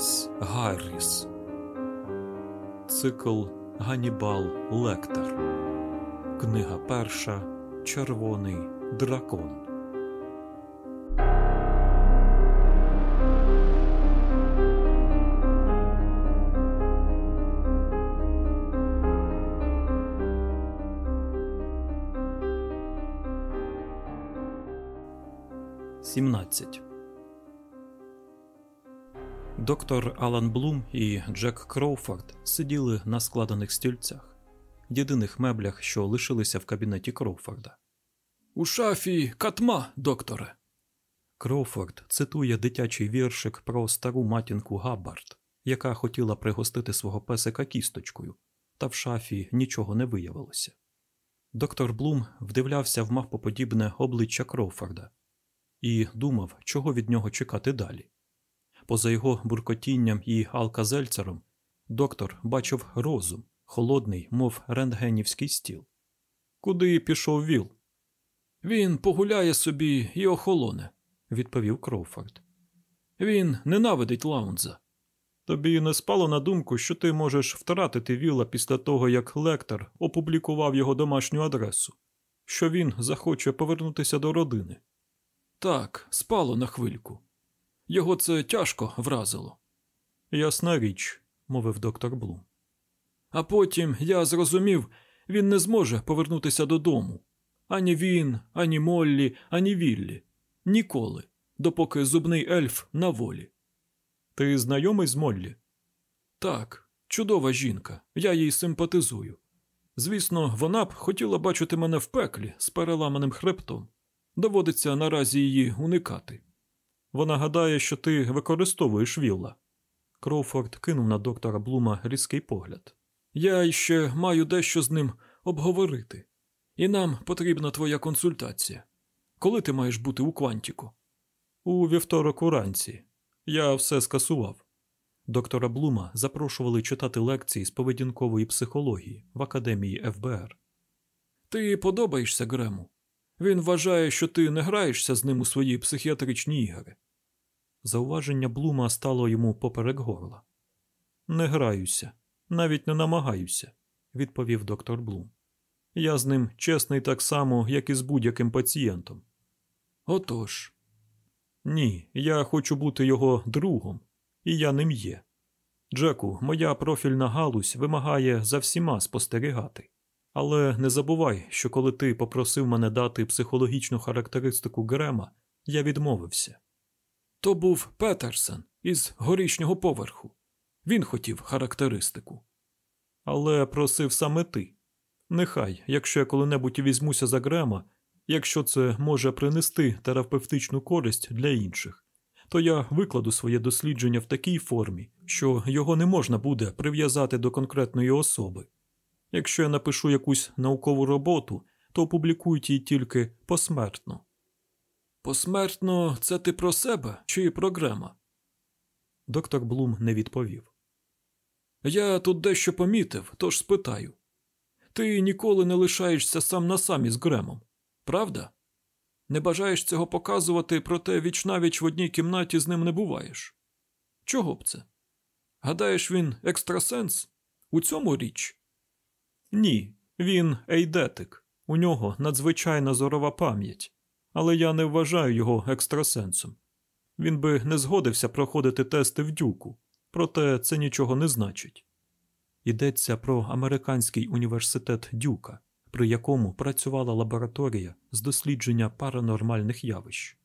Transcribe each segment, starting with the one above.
Томас Гарріс. Цикл Ганібал Лектор. Книга перша. Червоний дракон. Сімнадцять. Доктор Алан Блум і Джек Кроуфорд сиділи на складених стільцях, єдиних меблях, що лишилися в кабінеті Кроуфорда. У шафі катма, докторе. Кроуфорд цитує дитячий віршик про стару матінку Габбард, яка хотіла пригостити свого песика кісточкою, та в шафі нічого не виявилося. Доктор Блум вдивлявся в мавпоподібне обличчя Кроуфорда і думав, чого від нього чекати далі. Поза його буркотінням і алказельцером доктор бачив розум, холодний, мов рентгенівський стіл. Куди пішов Віл? Він погуляє собі і охолоне, відповів Кроуфорд. Він ненавидить лаунза. Тобі не спало на думку, що ти можеш втратити Віла після того, як лектор опублікував його домашню адресу, що він захоче повернутися до родини. Так, спало на хвильку. Його це тяжко вразило. Ясна річ, мовив доктор Блум. А потім я зрозумів, він не зможе повернутися додому. Ані він, ані Моллі, ані Віллі. Ніколи, допоки зубний ельф на волі. Ти знайомий з Моллі? Так, чудова жінка, я їй симпатизую. Звісно, вона б хотіла бачити мене в пеклі з переламаним хребтом. Доводиться наразі її уникати. Вона гадає, що ти використовуєш Вілла. Кроуфорд кинув на доктора Блума різкий погляд. Я ще маю дещо з ним обговорити, і нам потрібна твоя консультація. Коли ти маєш бути у Квантіку? У вівторок уранці. Я все скасував. Доктора Блума запрошували читати лекції з поведінкової психології в академії ФБР. Ти подобаєшся Грему? Він вважає, що ти не граєшся з ним у свої психіатричні ігри. Зауваження Блума стало йому поперек горла. Не граюся, навіть не намагаюся, відповів доктор Блум. Я з ним чесний так само, як і з будь-яким пацієнтом. Отож. Ні, я хочу бути його другом, і я ним є. Джеку, моя профільна галузь вимагає за всіма спостерігати. Але не забувай, що коли ти попросив мене дати психологічну характеристику Грема, я відмовився. То був Петерсен із горішнього поверху. Він хотів характеристику. Але просив саме ти. Нехай, якщо я коли-небудь візьмуся за Грема, якщо це може принести терапевтичну користь для інших, то я викладу своє дослідження в такій формі, що його не можна буде прив'язати до конкретної особи. Якщо я напишу якусь наукову роботу, то опублікують її тільки посмертно. Посмертно це ти про себе чи про Грема? Доктор Блум не відповів. Я тут дещо помітив, тож спитаю. Ти ніколи не лишаєшся сам на сам із Гремом, правда? Не бажаєш цього показувати, проте вічнавіч в одній кімнаті з ним не буваєш. Чого б це? Гадаєш, він екстрасенс? У цьому річ? Ні, він ейдетик. У нього надзвичайна зорова пам'ять, але я не вважаю його екстрасенсом. Він би не згодився проходити тести в дюку, проте це нічого не значить. Йдеться про американський університет Дюка, при якому працювала лабораторія з дослідження паранормальних явищ.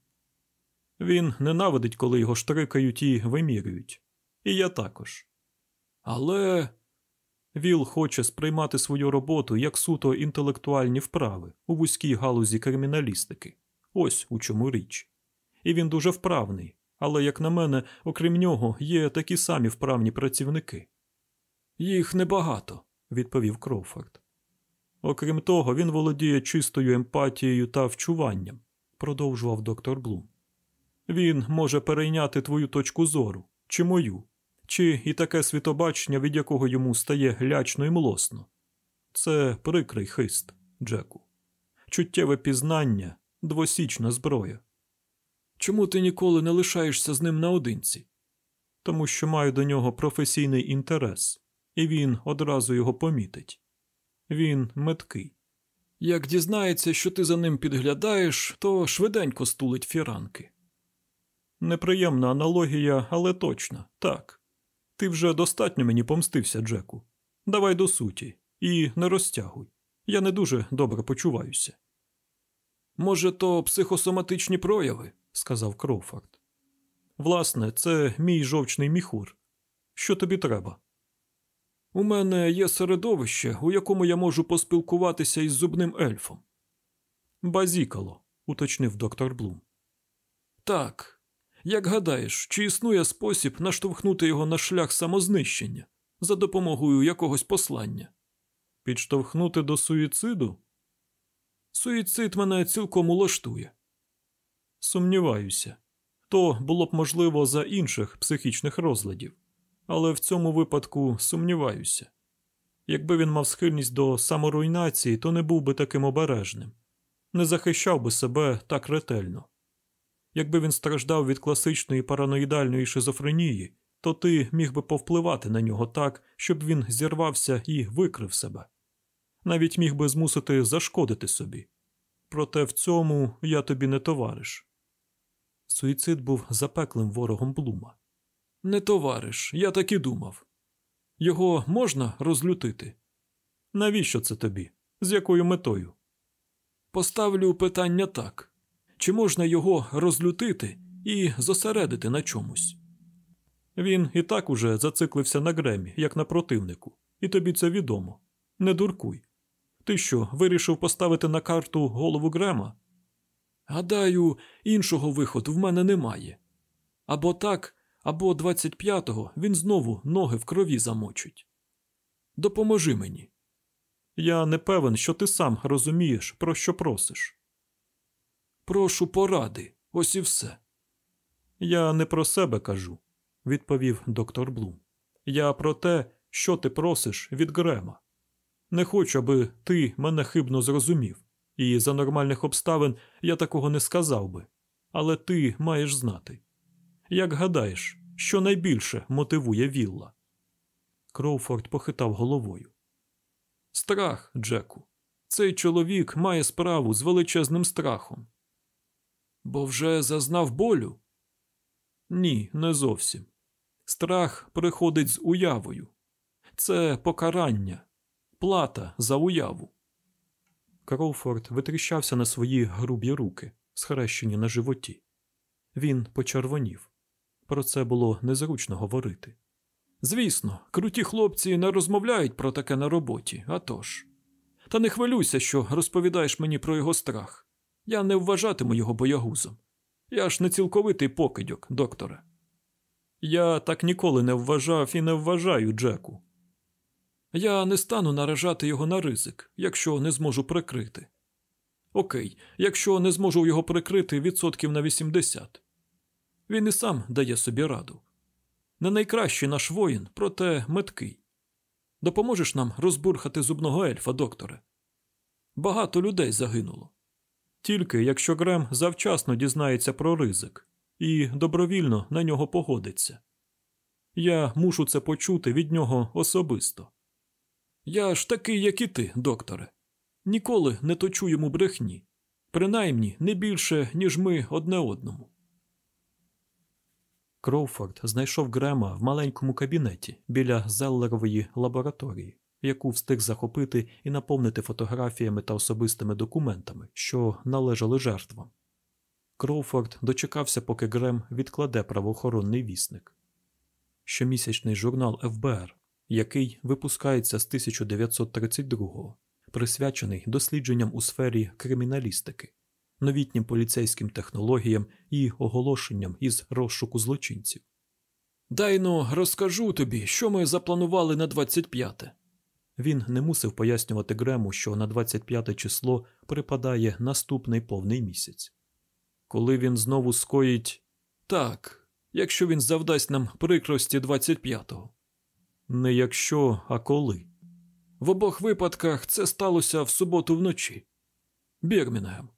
Він ненавидить, коли його штрикають і вимірюють. І я також. Але. Віл хоче сприймати свою роботу як суто інтелектуальні вправи у вузькій галузі криміналістики. Ось у чому річ. І він дуже вправний, але, як на мене, окрім нього, є такі самі вправні працівники. Їх небагато, відповів Кроуфорд. Окрім того, він володіє чистою емпатією та вчуванням, продовжував доктор Блум. Він може перейняти твою точку зору чи мою, чи і таке світобачення, від якого йому стає лячно і млосно. Це прикрий хист, Джеку. Чуттєве пізнання, двосічна зброя. Чому ти ніколи не лишаєшся з ним наодинці? тому що маю до нього професійний інтерес, і він одразу його помітить. Він меткий. Як дізнається, що ти за ним підглядаєш, то швиденько стулить фіранки. Неприємна аналогія, але точна, так. Ти вже достатньо мені помстився, Джеку. Давай до суті, і не розтягуй. Я не дуже добре почуваюся. Може, то психосоматичні прояви, сказав Кроуфорд. Власне, це мій жовчний міхур. Що тобі треба? У мене є середовище, у якому я можу поспілкуватися із зубним ельфом. Базікало, уточнив доктор Блум. Так. Як гадаєш, чи існує спосіб наштовхнути його на шлях самознищення за допомогою якогось послання? Підштовхнути до суїциду? Суїцид мене цілком улаштує. Сумніваюся. То було б можливо за інших психічних розладів, але в цьому випадку сумніваюся. Якби він мав схильність до саморуйнації, то не був би таким обережним, не захищав би себе так ретельно. Якби він страждав від класичної параноїдальної шизофренії, то ти міг би повпливати на нього так, щоб він зірвався і викрив себе. Навіть міг би змусити зашкодити собі. Проте в цьому я тобі не товариш. Суїцид був запеклим ворогом Блума. Не товариш, я так і думав. Його можна розлютити? Навіщо це тобі? З якою метою? Поставлю питання так чи можна його розлютити і зосередити на чомусь? Він і так уже зациклився на гремі, як на противнику, і тобі це відомо. Не дуркуй. Ти що, вирішив поставити на карту голову Грема? Гадаю, іншого виходу в мене немає. Або так, або 25-го він знову ноги в крові замочить. Допоможи мені. Я не певен, що ти сам розумієш, про що просиш. Прошу поради, ось і все. Я не про себе кажу, відповів доктор Блум. Я про те, що ти просиш від Грема. Не хочу, аби ти мене хибно зрозумів, і за нормальних обставин я такого не сказав би. Але ти маєш знати. Як гадаєш, що найбільше мотивує Вілла? Кроуфорд похитав головою. Страх, Джеку. Цей чоловік має справу з величезним страхом. Бо вже зазнав болю? Ні, не зовсім. Страх приходить з уявою. Це покарання, плата за уяву. Кроуфорд витріщався на свої грубі руки, схрещені на животі. Він почервонів. Про це було незручно говорити. Звісно, круті хлопці не розмовляють про таке на роботі, а тож. Та не хвилюйся, що розповідаєш мені про його страх. Я не вважатиму його боягузом. Я ж не цілковитий покидьок, докторе. Я так ніколи не вважав і не вважаю, Джеку. Я не стану наражати його на ризик, якщо не зможу прикрити. Окей, якщо не зможу його прикрити відсотків на 80. Він і сам дає собі раду. Не найкращий наш воїн, проте меткий. Допоможеш нам розбурхати зубного ельфа, докторе? Багато людей загинуло. Тільки якщо Грем завчасно дізнається про ризик і добровільно на нього погодиться. Я мушу це почути від нього особисто. Я ж такий, як і ти, докторе. Ніколи не точу йому брехні, принаймні не більше, ніж ми одне одному. Кроуфорд знайшов Грема в маленькому кабінеті біля Зеллерової лабораторії, яку встиг захопити і наповнити фотографіями та особистими документами, що належали жертвам. Кроуфорд дочекався, поки Грем відкладе правоохоронний вісник. Щомісячний журнал ФБР, який випускається з 1932-го, присвячений дослідженням у сфері криміналістики, новітнім поліцейським технологіям і оголошенням із розшуку злочинців. Дайно розкажу тобі, що ми запланували на 25-те. Він не мусив пояснювати Грему, що на 25 число припадає наступний повний місяць. Коли він знову скоїть так, якщо він завдасть нам прикрості 25-го. Не якщо, а коли. В обох випадках це сталося в суботу вночі. Бірмінгем.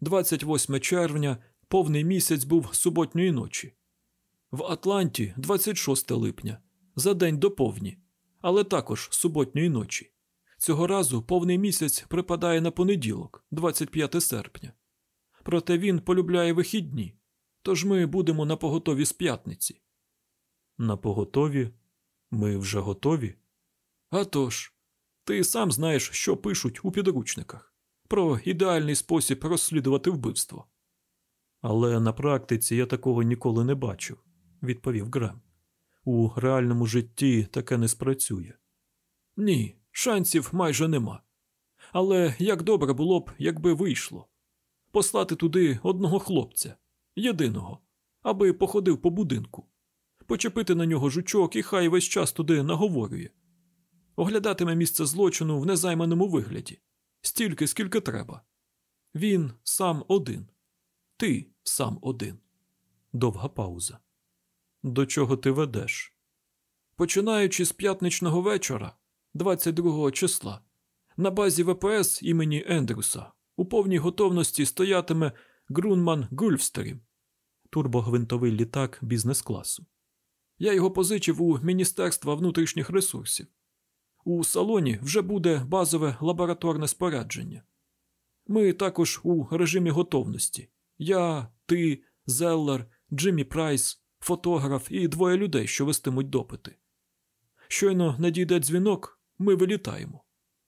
28 червня, повний місяць був суботньої ночі. В Атланті 26 липня, за день до повні, але також суботньої ночі. Цього разу повний місяць припадає на понеділок, 25 серпня. Проте він полюбляє вихідні, тож ми будемо на поготові з п'ятниці. На поготові? Ми вже готові? А тож, ти сам знаєш, що пишуть у підручниках про ідеальний спосіб розслідувати вбивство. Але на практиці я такого ніколи не бачив, відповів Грем. У реальному житті таке не спрацює. Ні, шансів майже нема. Але як добре було б, якби вийшло послати туди одного хлопця, єдиного, аби походив по будинку, почепити на нього жучок і хай весь час туди наговорює. Оглядатиме місце злочину в незайманому вигляді, стільки, скільки треба. Він сам один, ти сам один. Довга пауза. До чого ти ведеш? Починаючи з п'ятничного вечора, 22 числа, на базі ВПС імені Ендрюса у повній готовності стоятиме Грунман Гульфстерім, турбогвинтовий літак бізнес-класу. Я його позичив у Міністерства внутрішніх ресурсів. У салоні вже буде базове лабораторне спорядження. Ми також у режимі готовності. Я, ти, Зеллер, Джиммі Прайс, фотограф і двоє людей, що вестимуть допити. Щойно надійде дзвінок, ми вилітаємо.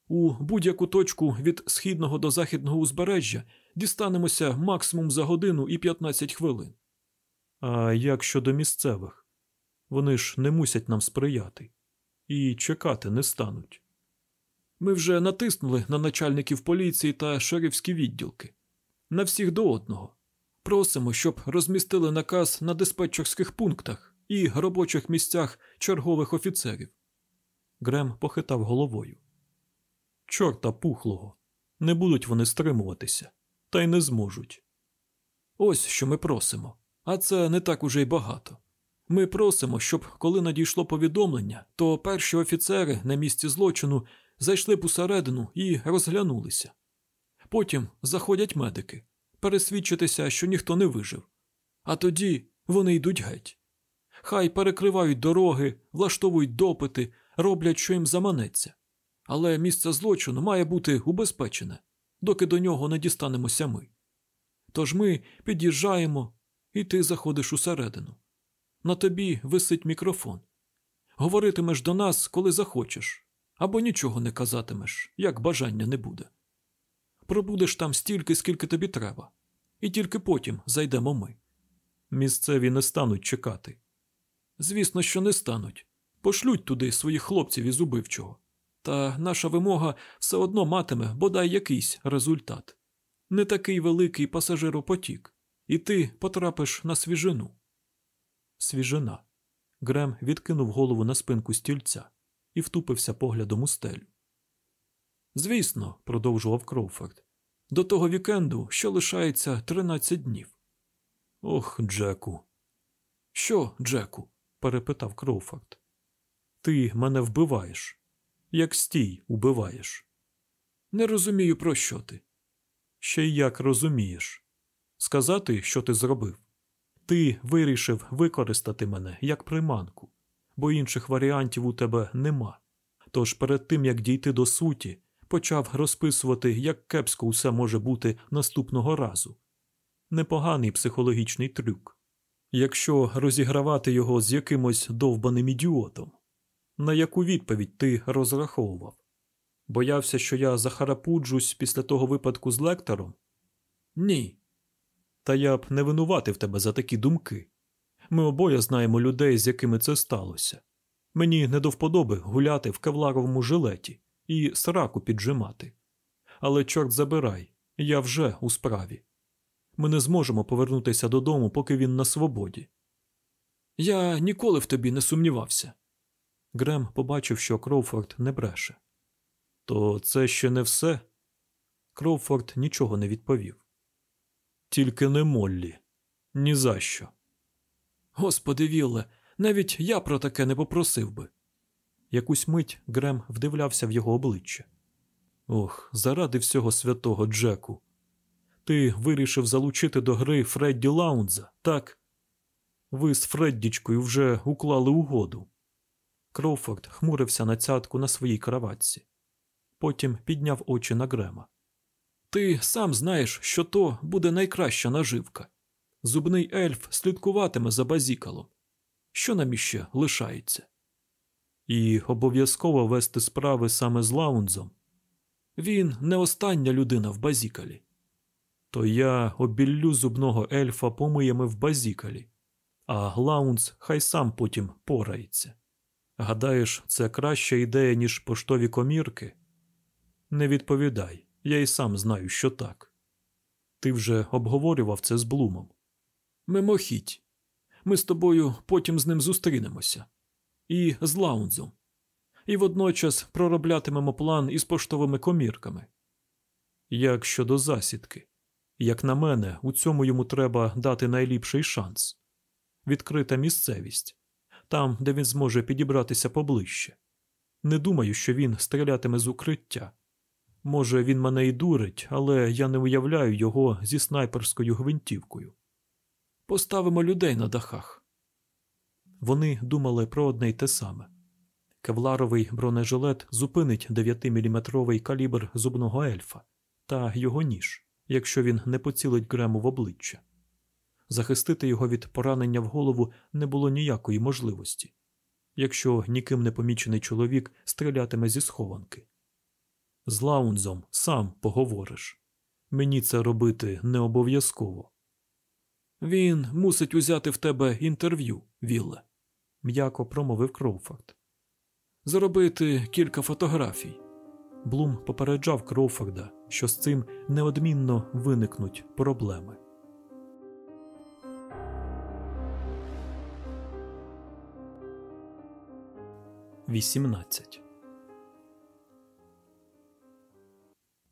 У будь-яку точку від східного до західного узбережжя дістанемося максимум за годину і 15 хвилин. А як щодо місцевих? Вони ж не мусять нам сприяти і чекати не стануть. Ми вже натиснули на начальників поліції та шерифські відділки. На всіх до одного. Просимо, щоб розмістили наказ на диспетчерських пунктах і робочих місцях чергових офіцерів. Грем похитав головою. Чорта пухлого. Не будуть вони стримуватися, та й не зможуть. Ось що ми просимо, а це не так уже й багато. Ми просимо, щоб коли надійшло повідомлення, то перші офіцери на місці злочину зайшли б усередину і розглянулися. Потім заходять медики, пересвідчитися, що ніхто не вижив. А тоді вони йдуть геть. Хай перекривають дороги, влаштовують допити, роблять, що їм заманеться. Але місце злочину має бути убезпечене, доки до нього не дістанемося ми. Тож ми під'їжджаємо, і ти заходиш усередину. На тобі висить мікрофон. Говоритимеш до нас, коли захочеш, або нічого не казатимеш, як бажання не буде. Пробудеш там стільки, скільки тобі треба, і тільки потім зайдемо ми. Місцеві не стануть чекати. Звісно, що не стануть. Пошлють туди своїх хлопців із убивчого. Та наша вимога все одно матиме бодай якийсь результат. Не такий великий пасажиропотік, і ти потрапиш на свіжину. Свіжина. Грем відкинув голову на спинку стільця і втупився поглядом у стелю. Звісно, продовжував Кроуфорд, до того вікенду що лишається 13 днів. Ох, Джеку. Що, Джеку? перепитав Кроуфорд. Ти мене вбиваєш. Як стій, убиваєш. Не розумію, про що ти. Ще й як розумієш. Сказати, що ти зробив. Ти вирішив використати мене як приманку, бо інших варіантів у тебе нема. Тож перед тим як дійти до суті, почав розписувати, як кепсько усе може бути наступного разу. Непоганий психологічний трюк. Якщо розігравати його з якимось довбаним ідіотом, на яку відповідь ти розраховував? Боявся, що я захарапуджусь після того випадку з лектором? Ні. Та я б не винуватив тебе за такі думки. Ми обоє знаємо людей, з якими це сталося. Мені не до вподоби гуляти в кевларовому жилеті і сраку піджимати. Але, чорт забирай, я вже у справі. Ми не зможемо повернутися додому, поки він на свободі. Я ніколи в тобі не сумнівався. Грем побачив, що Кроуфорд не бреше. То це ще не все? Кроуфорд нічого не відповів. Тільки не Моллі. Ні за що. Господи Вілле, навіть я про таке не попросив би. Якусь мить Грем вдивлявся в його обличчя. Ох, заради всього святого Джеку. Ти вирішив залучити до гри Фредді Лаунза, так? Ви з Фреддічкою вже уклали угоду. Кроуфорд хмурився на цятку на своїй кроватці. Потім підняв очі на Грема. Ти сам знаєш, що то буде найкраща наживка. Зубний ельф слідкуватиме за базікалом. Що нам іще лишається? І обов'язково вести справи саме з Лаунзом. Він не остання людина в базікалі. То я обіллю зубного ельфа помиями в базікалі, а Лаунз хай сам потім порається. Гадаєш, це краща ідея, ніж поштові комірки? Не відповідай, я й сам знаю, що так. Ти вже обговорював це з Блумом. Мимохідь. Ми з тобою потім з ним зустрінемося. І з Лаунзом. І водночас пророблятимемо план із поштовими комірками. Як щодо засідки, як на мене, у цьому йому треба дати найліпший шанс відкрита місцевість, там, де він зможе підібратися поближче. Не думаю, що він стрілятиме з укриття. Може, він мене і дурить, але я не уявляю його зі снайперською гвинтівкою. Поставимо людей на дахах. Вони думали про одне й те саме. Кевларовий бронежилет зупинить 9-мм калібр зубного ельфа та його ніж, якщо він не поцілить Грему в обличчя. Захистити його від поранення в голову не було ніякої можливості, якщо ніким не помічений чоловік стрілятиме зі схованки. З Лаунзом сам поговориш. Мені це робити не обов'язково. Він мусить узяти в тебе інтерв'ю, Вілле, м'яко промовив Кроуфорд. Зробити кілька фотографій. Блум попереджав Кроуфорда, що з цим неодмінно виникнуть проблеми. Вісімнадцять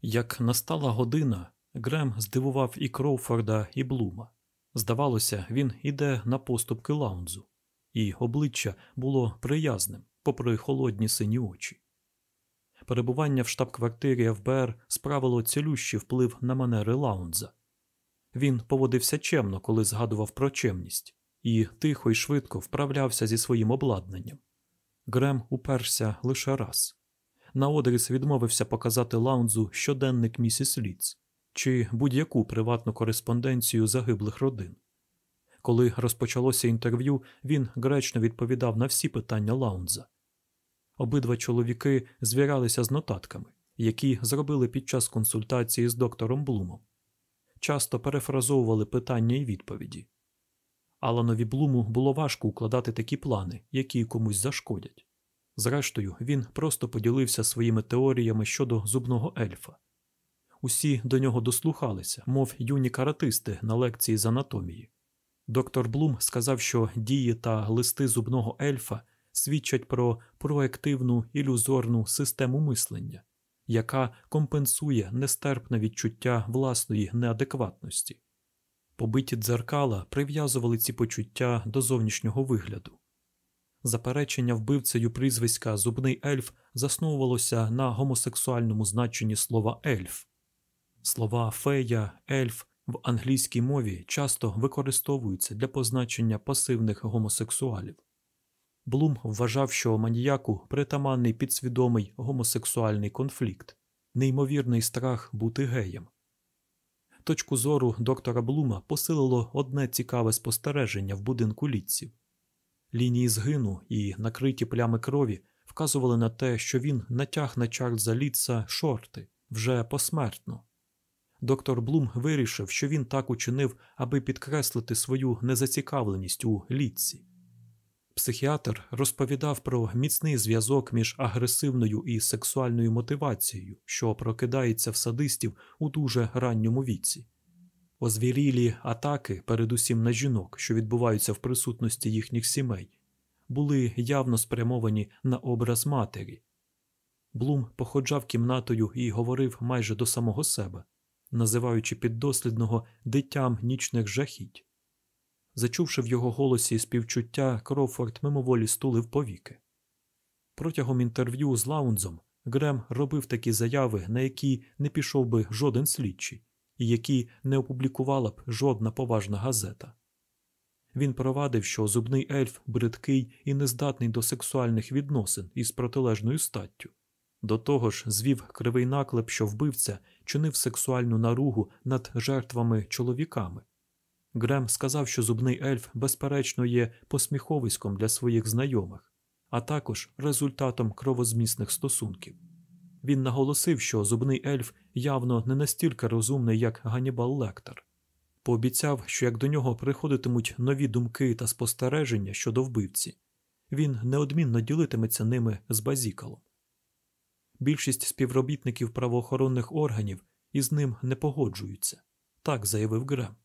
Як настала година, Грем здивував і Кроуфорда, і Блума. Здавалося, він іде на поступки лаунзу, і обличчя було приязним, попри холодні сині очі. Перебування в штаб-квартирі ФБР справило цілющий вплив на манери лаунза. Він поводився чемно, коли згадував про чемність, і тихо й швидко вправлявся зі своїм обладнанням. Грем уперся лише раз. Наодріс відмовився показати лаунзу щоденник місіс Ліц чи будь-яку приватну кореспонденцію загиблих родин. Коли розпочалося інтерв'ю, він гречно відповідав на всі питання лаунза. Обидва чоловіки звірялися з нотатками, які зробили під час консультації з доктором Блумом. Часто перефразовували питання і відповіді. Аланові Блуму було важко укладати такі плани, які комусь зашкодять. Зрештою, він просто поділився своїми теоріями щодо зубного ельфа. Усі до нього дослухалися, мов юні каратисти на лекції з анатомії. Доктор Блум сказав, що дії та листи зубного ельфа свідчать про проективну ілюзорну систему мислення, яка компенсує нестерпне відчуття власної неадекватності. Побиті дзеркала прив'язували ці почуття до зовнішнього вигляду. Заперечення вбивцею прізвиська Зубний ельф засновувалося на гомосексуальному значенні слова ельф. Слова фея, ельф в англійській мові часто використовуються для позначення пасивних гомосексуалів. Блум вважав, що маніяку притаманний підсвідомий гомосексуальний конфлікт, неймовірний страх бути геєм. Точку зору доктора Блума посилило одне цікаве спостереження в будинку літців. Лінії згину і накриті плями крові вказували на те, що він натяг на Чарльза Літца шорти вже посмертно. Доктор Блум вирішив, що він так учинив, аби підкреслити свою незацікавленість у літці. Психіатр розповідав про міцний зв'язок між агресивною і сексуальною мотивацією, що прокидається в садистів у дуже ранньому віці. Озвірілі атаки, передусім на жінок, що відбуваються в присутності їхніх сімей, були явно спрямовані на образ матері. Блум походжав кімнатою і говорив майже до самого себе, називаючи піддослідного дитям нічних жахіть. Зачувши в його голосі співчуття, Кроуфорд мимоволі стулив повіки. Протягом інтерв'ю з Лаунзом Грем робив такі заяви, на які не пішов би жоден слідчий, і які не опублікувала б жодна поважна газета. Він провадив, що зубний ельф бридкий і нездатний до сексуальних відносин із протилежною статтю. До того ж, звів кривий наклеп, що вбивця чинив сексуальну наругу над жертвами чоловіками. Грем сказав, що зубний ельф, безперечно, є посміховиськом для своїх знайомих, а також результатом кровозмісних стосунків. Він наголосив, що зубний ельф явно не настільки розумний, як Ганібал Лектор. Пообіцяв, що як до нього приходитимуть нові думки та спостереження щодо вбивці, він неодмінно ділитиметься ними з базікалом. Більшість співробітників правоохоронних органів із ним не погоджуються, так заявив Грем.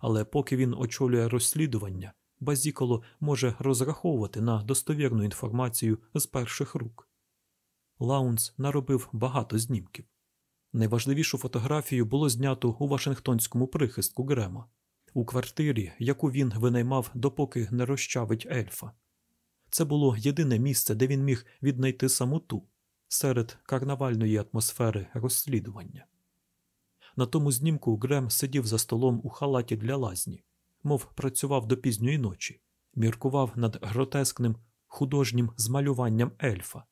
Але поки він очолює розслідування, Базікало може розраховувати на достовірну інформацію з перших рук. Лаундс наробив багато знімків. Найважливішу фотографію було знято у Вашингтонському прихистку Грема, у квартирі, яку він винаймав, допоки не розчавить ельфа. Це було єдине місце, де він міг віднайти самоту серед карнавальної атмосфери розслідування. На тому знімку Грем сидів за столом у халаті для лазні, мов працював до пізньої ночі, міркував над гротескним художнім змалюванням ельфа.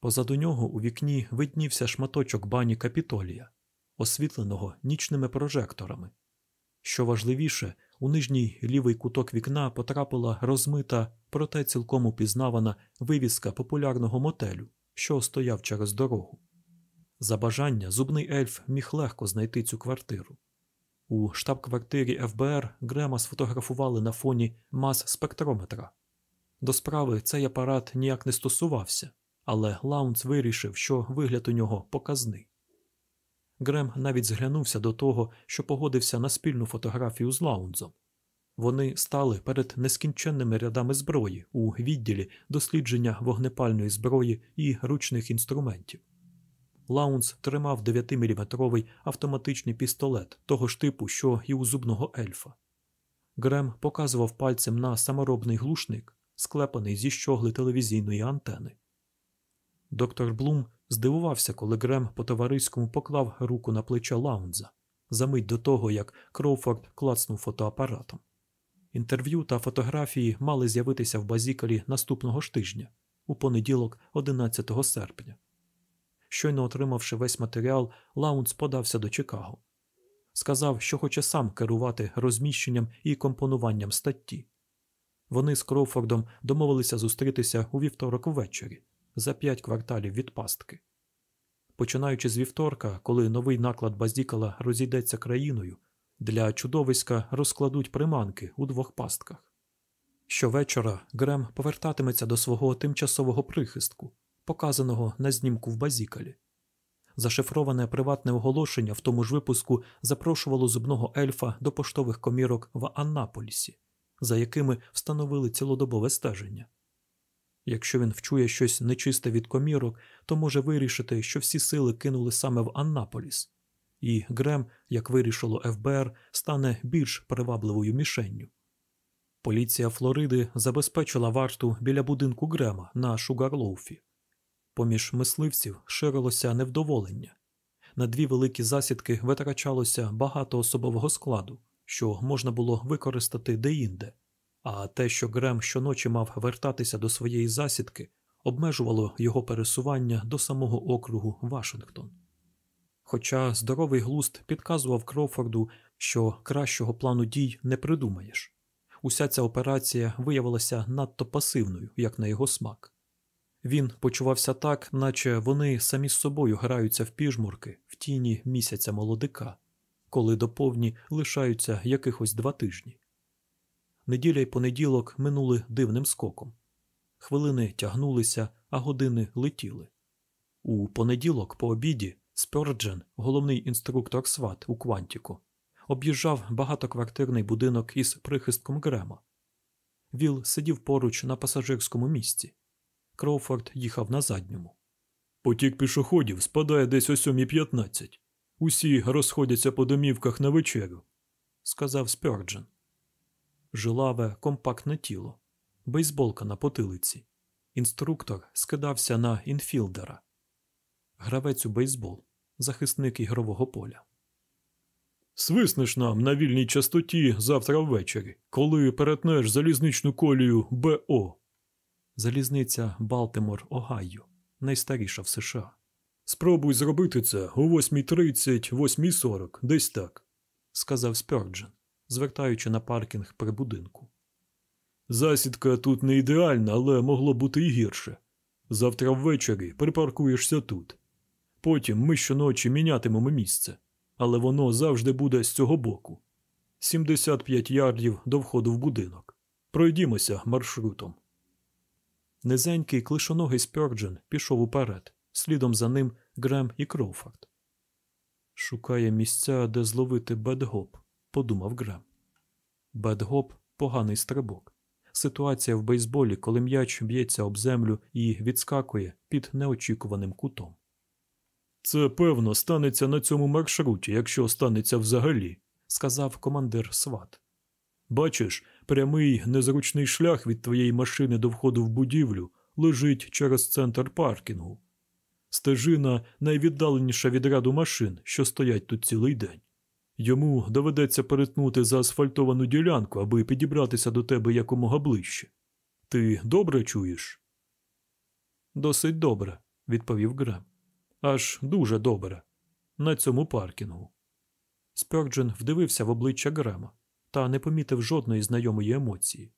Позаду нього у вікні виднівся шматочок бані капітолія, освітленого нічними прожекторами. Що важливіше, у нижній лівий куток вікна потрапила розмита, проте цілком упізнавана вивіска популярного мотелю, що стояв через дорогу. За бажання зубний ельф міг легко знайти цю квартиру. У штаб-квартирі ФБР Грема сфотографували на фоні мас спектрометра. До справи цей апарат ніяк не стосувався, але Лаунц вирішив, що вигляд у нього показний. Грем навіть зглянувся до того, що погодився на спільну фотографію з Лаунзом. Вони стали перед нескінченними рядами зброї у відділі дослідження вогнепальної зброї і ручних інструментів. Лаундс тримав 9-мм автоматичний пістолет того ж типу, що і у зубного ельфа. Грем показував пальцем на саморобний глушник, склепаний зі щогли телевізійної антени. Доктор Блум здивувався, коли Грем по товариському поклав руку на плече Лаундза за мить до того, як Кроуфорд клацнув фотоапаратом. Інтерв'ю та фотографії мали з'явитися в базікалі наступного ж тижня, у понеділок, 11 серпня. Щойно отримавши весь матеріал, Лаунц подався до Чикаго. Сказав, що хоче сам керувати розміщенням і компонуванням статті. Вони з Кроуфордом домовилися зустрітися у вівторок ввечері за п'ять кварталів від пастки. Починаючи з вівторка, коли новий наклад Базікала розійдеться країною, для чудовиська розкладуть приманки у двох пастках. Щовечора Грем повертатиметься до свого тимчасового прихистку, показаного на знімку в Базікалі. Зашифроване приватне оголошення в тому ж випуску запрошувало зубного ельфа до поштових комірок в Аннаполісі, за якими встановили цілодобове стеження. Якщо він вчує щось нечисте від комірок, то може вирішити, що всі сили кинули саме в Аннаполіс, і Грем, як вирішило ФБР, стане більш привабливою мішенню. Поліція Флориди забезпечила варту біля будинку Грема на Шугарлоуфі. Поміж мисливців ширилося невдоволення. На дві великі засідки витрачалося багато особового складу, що можна було використати деінде, а те, що Грем щоночі мав вертатися до своєї засідки, обмежувало його пересування до самого округу Вашингтон. Хоча здоровий глуст підказував Кроуфорду, що кращого плану дій не придумаєш. Уся ця операція виявилася надто пасивною, як на його смак. Він почувався так, наче вони самі з собою граються в піжмурки в тіні місяця молодика, коли до повні лишаються якихось два тижні. Неділя й понеділок минули дивним скоком. Хвилини тягнулися, а години летіли. У понеділок, по обіді, Спьорджен, головний інструктор SWAT у Квантіку, об'їжджав багатоквартирний будинок із прихистком Грема. Віл сидів поруч на пасажирському місці. Кроуфорд їхав на задньому. Потік пішоходів спадає десь о 7.15. Усі розходяться по домівках на вечерю, сказав Спьорджен. Жилаве, компактне тіло, бейсболка на потилиці. Інструктор скидався на інфілдера. Гравець у бейсбол, захисник ігрового поля. Свиснеш нам на вільній частоті завтра ввечері, коли перетнеш залізничну колію БО. Залізниця Балтимор Огайо, найстаріша в США. Спробуй зробити це о 8.30, 8.40, десь так, сказав Спьорджен, звертаючи на паркінг при будинку. Засідка тут не ідеальна, але могло бути і гірше. Завтра ввечері припаркуєшся тут. Потім ми щоночі мінятимемо місце, але воно завжди буде з цього боку. 75 ярдів до входу в будинок. Пройдімося маршрутом. Низенький клишоногий Спьорджен пішов уперед, слідом за ним Грем і Кроуфорд. Шукає місця, де зловити bad hop, подумав Грем. Bad hop поганий стрибок. Ситуація в бейсболі, коли м'яч б'ється об землю і відскакує під неочікуваним кутом. Це певно станеться на цьому маршруті, якщо станеться взагалі, сказав командир Сват. Бачиш, прямий незручний шлях від твоєї машини до входу в будівлю лежить через центр паркінгу. Стежина найвіддаленіша від ряду машин, що стоять тут цілий день. Йому доведеться перетнути заасфальтовану ділянку, аби підібратися до тебе якомога ближче. Ти добре чуєш? Досить добре, відповів Грем. Аж дуже добре. На цьому паркінгу. Спьорджен вдивився в обличчя Грема та не помітив жодної знайомої емоції.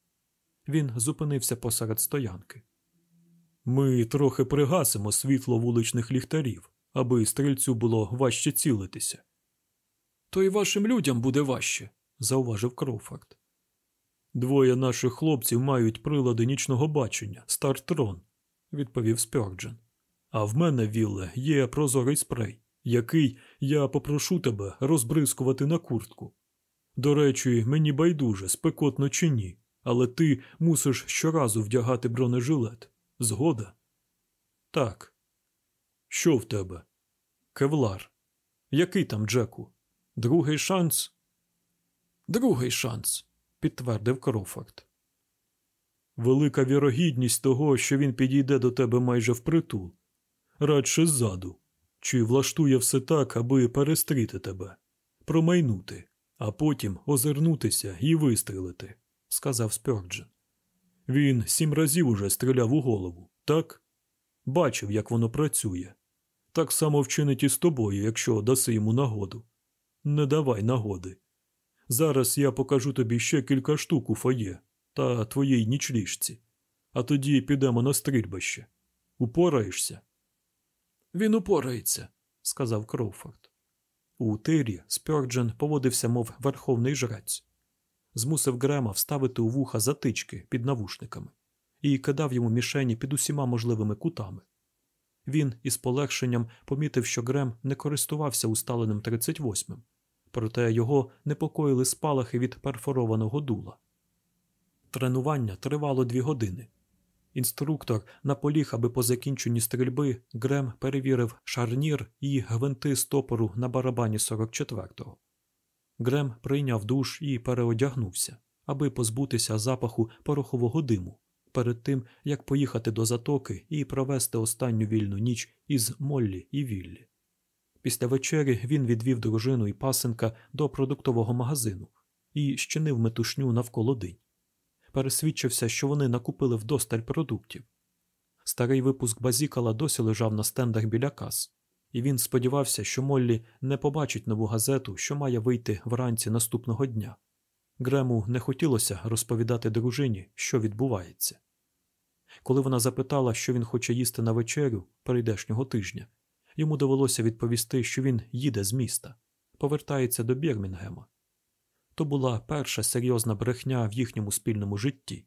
Він зупинився посеред стоянки. Ми трохи пригасимо світло вуличних ліхтарів, аби стрільцю було важче цілитися. То й вашим людям буде важче, зауважив Кроуфорд. Двоє наших хлопців мають прилади нічного бачення, Стартрон, відповів Спьорджен. А в мене, Вілле, є прозорий спрей, який я попрошу тебе розбризкувати на куртку. До речі, мені байдуже, спекотно чи ні, але ти мусиш щоразу вдягати бронежилет. Згода? Так. Що в тебе? Кевлар. Який там, Джеку? Другий шанс? Другий шанс, підтвердив Кроуфорд. Велика вірогідність того, що він підійде до тебе майже впритул, радше ззаду, чи влаштує все так, аби перестріти тебе, промайнути, а потім озирнутися і вистрілити, сказав Спьорджен. Він сім разів уже стріляв у голову, так? Бачив, як воно працює. Так само вчинить і з тобою, якщо даси йому нагоду. Не давай нагоди. Зараз я покажу тобі ще кілька штук у фоє та твоїй нічліжці, а тоді підемо на стрільбище. Упораєшся? Він упорається, сказав Кроуфорд. У тирі Спьорджен поводився, мов верховний жрець, змусив Грема вставити у вуха затички під навушниками і кидав йому мішені під усіма можливими кутами. Він із полегшенням помітив, що Грем не користувався усталеним 38-м, проте його непокоїли спалахи від перфорованого дула. Тренування тривало дві години. Інструктор наполіг, аби по закінченні стрільби Грем перевірив шарнір і гвинти стопору на барабані 44-го. Грем прийняв душ і переодягнувся, аби позбутися запаху порохового диму перед тим, як поїхати до затоки і провести останню вільну ніч із Моллі і Віллі. Після вечері він відвів дружину і пасенка до продуктового магазину і щинив метушню навколо день. Пересвідчився, що вони накупили вдосталь продуктів. Старий випуск базікала досі лежав на стендах біля кас, і він сподівався, що Моллі не побачить нову газету, що має вийти вранці наступного дня. Грему не хотілося розповідати дружині, що відбувається. Коли вона запитала, що він хоче їсти на вечерю перейдешнього тижня, йому довелося відповісти, що він їде з міста, повертається до Бірмінгема. То була перша серйозна брехня в їхньому спільному житті,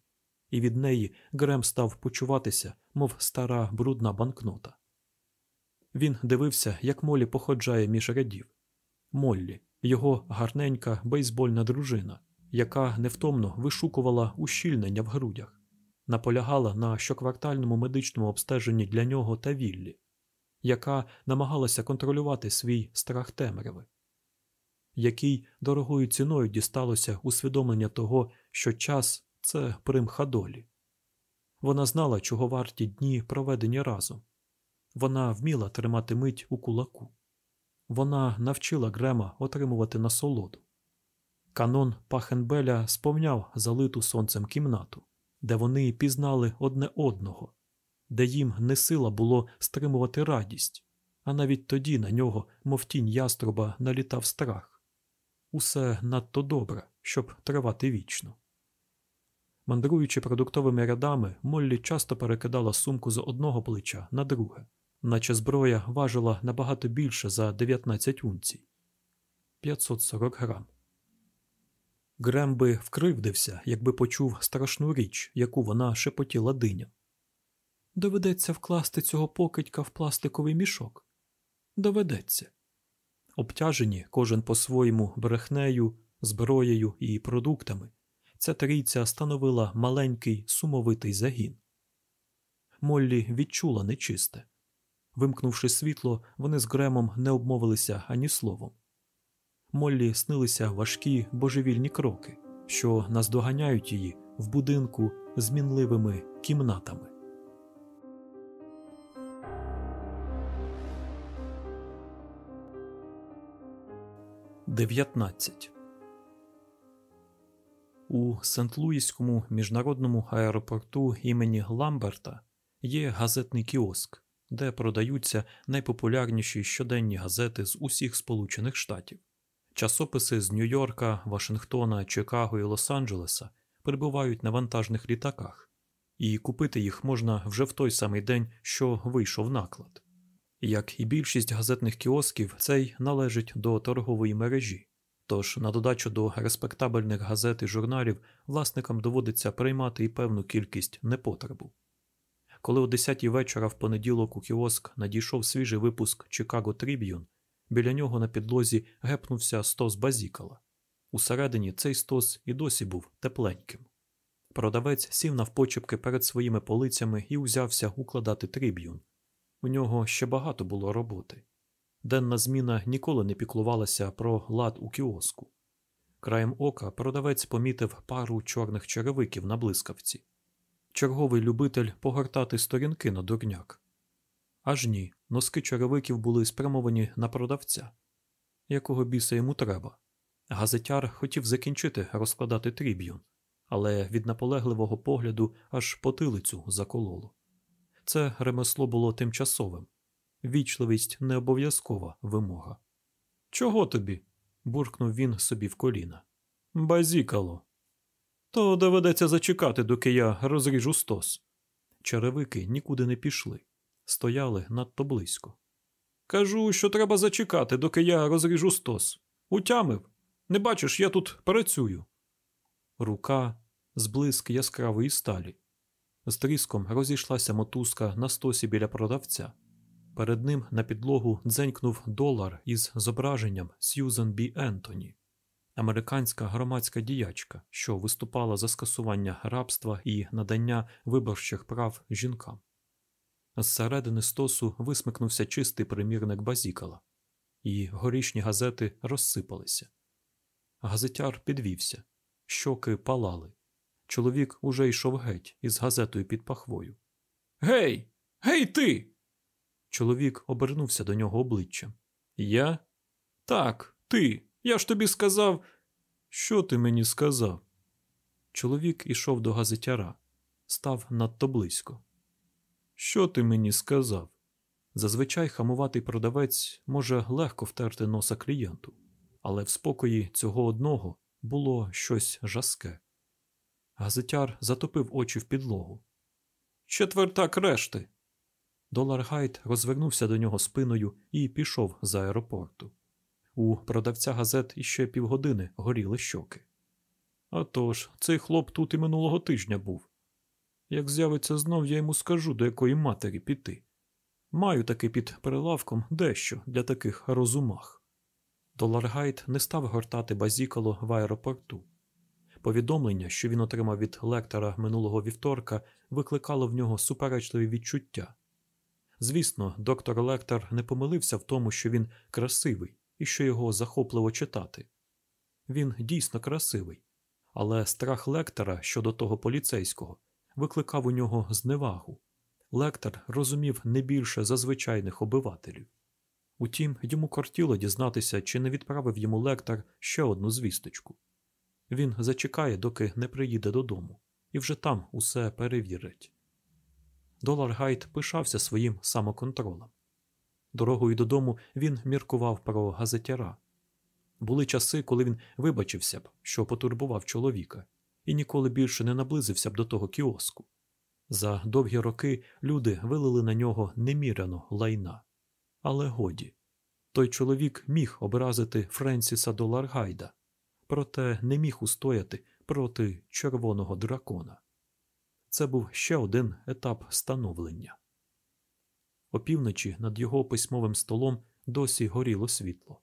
і від неї Грем став почуватися, мов стара брудна банкнота. Він дивився, як Молі походжає між рядів. Моллі, його гарненька бейсбольна дружина, яка невтомно вишукувала ущільнення в грудях, наполягала на щоквартальному медичному обстеженні для нього та Віллі, яка намагалася контролювати свій страх темряви, який дорогою ціною дісталося усвідомлення того, що час це примха долі. Вона знала, чого варті дні, проведені разом. Вона вміла тримати мить у кулаку. Вона навчила Грема отримувати насолоду. Канон Пахенбеля сповняв залиту сонцем кімнату, де вони пізнали одне одного, де їм не сила було стримувати радість, а навіть тоді на нього, мов тінь яструба, налітав страх. Усе надто добре, щоб тривати вічно. Мандруючи продуктовими рядами, Моллі часто перекидала сумку з одного плеча на друге, наче зброя важила набагато більше за 19 унцій 540 грам. Грем би вкривдився, якби почув страшну річ, яку вона шепотіла диням. Доведеться вкласти цього покидька в пластиковий мішок. Доведеться. Обтяжені кожен по-своєму брехнею, зброєю і продуктами, ця трійця становила маленький сумовитий загін. Моллі відчула нечисте. Вимкнувши світло, вони з Гремом не обмовилися ані словом. Моллі снилися важкі божевільні кроки, що наздоганяють її в будинку з мінливими кімнатами. Дев'ятнадцять у Сент-Луїському міжнародному аеропорту імені Ламберта є газетний кіоск, де продаються найпопулярніші щоденні газети з усіх Сполучених Штатів. Часописи з Нью-Йорка, Вашингтона, Чикаго і Лос-Анджелеса прибувають на вантажних літаках, і купити їх можна вже в той самий день, що вийшов наклад. Як і більшість газетних кіосків, цей належить до торгової мережі. Тож, на додачу до респектабельних газет і журналів, власникам доводиться приймати і певну кількість непотребу. Коли о 10 вечора в понеділок у кіоск надійшов свіжий випуск Чикаго Тріб'юн, біля нього на підлозі гепнувся стос базікала. Усередині цей стос і досі був тепленьким. Продавець сів навпочепки перед своїми полицями і узявся укладати триб'юн. У нього ще багато було роботи. Денна зміна ніколи не піклувалася про лад у кіоску. Краєм ока продавець помітив пару чорних черевиків на блискавці. Черговий любитель погортати сторінки на дурняк. Аж ні, носки черевиків були спрямовані на продавця. Якого біса йому треба? Газетяр хотів закінчити розкладати тріб'юн, але від наполегливого погляду аж потилицю закололо. Це ремесло було тимчасовим. Вічливість не обов'язкова вимога. Чого тобі? буркнув він собі в коліна. Базікало. То доведеться зачекати, доки я розріжу стос. Черевики нікуди не пішли, стояли надто близько. Кажу, що треба зачекати, доки я розріжу стос. Утямив. Не бачиш, я тут працюю. Рука зблиск яскравої сталі. З тріском розійшлася мотузка на стосі біля продавця. Перед ним на підлогу дзенькнув долар із зображенням Сьюзен Бі Ентоні, американська громадська діячка, що виступала за скасування рабства і надання виборчих прав жінкам. З середини стосу висмикнувся чистий примірник базікала, і горішні газети розсипалися. Газетяр підвівся, щоки палали. Чоловік уже йшов геть із газетою під пахвою. Гей, гей, ти! Чоловік обернувся до нього обличчям. Я? Так, ти. Я ж тобі сказав. Що ти мені сказав? Чоловік ішов до газетяра, став надто близько. Що ти мені сказав? Зазвичай хамуватий продавець може легко втерти носа клієнту, але в спокої цього одного було щось жаске. Газетяр затопив очі в підлогу. Четвертак решти. Долар Гайт розвернувся до нього спиною і пішов з аеропорту. У продавця газет іще півгодини горіли щоки. «А тож, цей хлоп тут і минулого тижня був. Як з'явиться знов, я йому скажу, до якої матері піти. Маю таки під прилавком дещо для таких розумах. Доларгайт не став гортати базікало в аеропорту. Повідомлення, що він отримав від лектора минулого вівторка, викликало в нього суперечливі відчуття. Звісно, доктор Лектор не помилився в тому, що він красивий і що його захопливо читати. Він дійсно красивий, але страх лектора щодо того поліцейського викликав у нього зневагу. Лектор розумів не більше за обивателів. Утім, йому кортіло дізнатися, чи не відправив йому лектор ще одну звісточку. Він зачекає, доки не приїде додому, і вже там усе перевірить. Долар Гайт пишався своїм самоконтролем. Дорогою додому він міркував про газетяра. Були часи, коли він вибачився б, що потурбував чоловіка, і ніколи більше не наблизився б до того кіоску. За довгі роки люди вилили на нього неміряно лайна. Але годі, той чоловік міг образити Френсіса Доларгайда, проте не міг устояти проти червоного дракона. Це був ще один етап становлення. Опівночі над його письмовим столом досі горіло світло.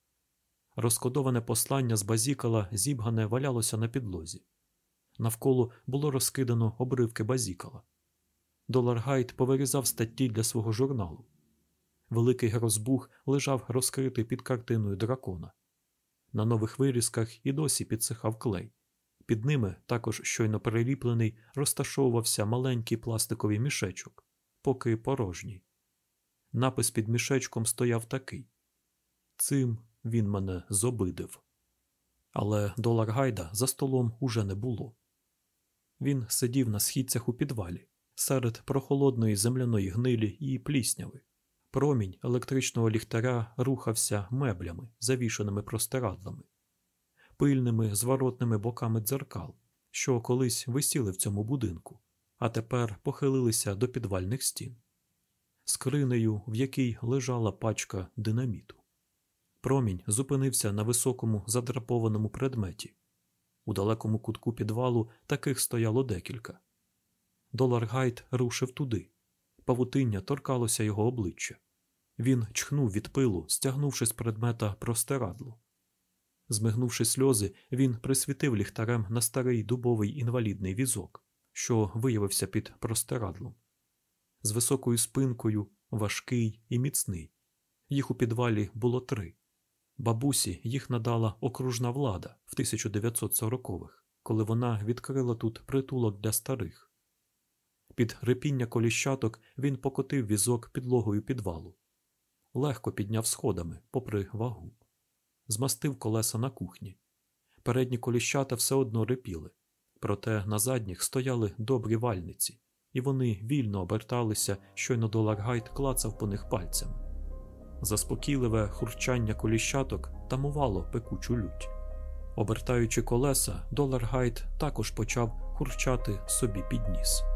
Розкодоване послання з базікала зібгане валялося на підлозі. Навколо було розкидано обривки базікала. Доларгайт повирізав статті для свого журналу. Великий розбух лежав розкритий під картиною дракона. На нових вирізках і досі підсихав клей. Під ними, також щойно переліплений, розташовувався маленький пластиковий мішечок, поки порожній. Напис під мішечком стояв такий Цим він мене зобидив. Але долар гайда за столом уже не було. Він сидів на східцях у підвалі серед прохолодної земляної гнилі і плісняви. Промінь електричного ліхтаря рухався меблями, завішаними простирадлами, пильними зворотними боками дзеркал, що колись висіли в цьому будинку, а тепер похилилися до підвальних стін, скринею, в якій лежала пачка динаміту. Промінь зупинився на високому задрапованому предметі. У далекому кутку підвалу таких стояло декілька. Доларгайт рушив туди. Павутиння торкалося його обличчя. Він чхнув від пилу, стягнувши з предмета простирадло. Змигнувши сльози, він присвітив ліхтарем на старий дубовий інвалідний візок, що виявився під простирадлом. З високою спинкою, важкий і міцний. Їх у підвалі було три. Бабусі їх надала окружна влада в 1940-х, коли вона відкрила тут притулок для старих. Під репіння коліщаток він покотив візок підлогою підвалу, легко підняв сходами, попри вагу, змастив колеса на кухні. Передні коліщата все одно репіли, проте на задніх стояли добрі вальниці, і вони вільно оберталися, щойно доларгайт клацав по них пальцями. Заспокійливе хурчання коліщаток тамувало пекучу лють. Обертаючи колеса, доларгайт також почав хурчати собі під ніс.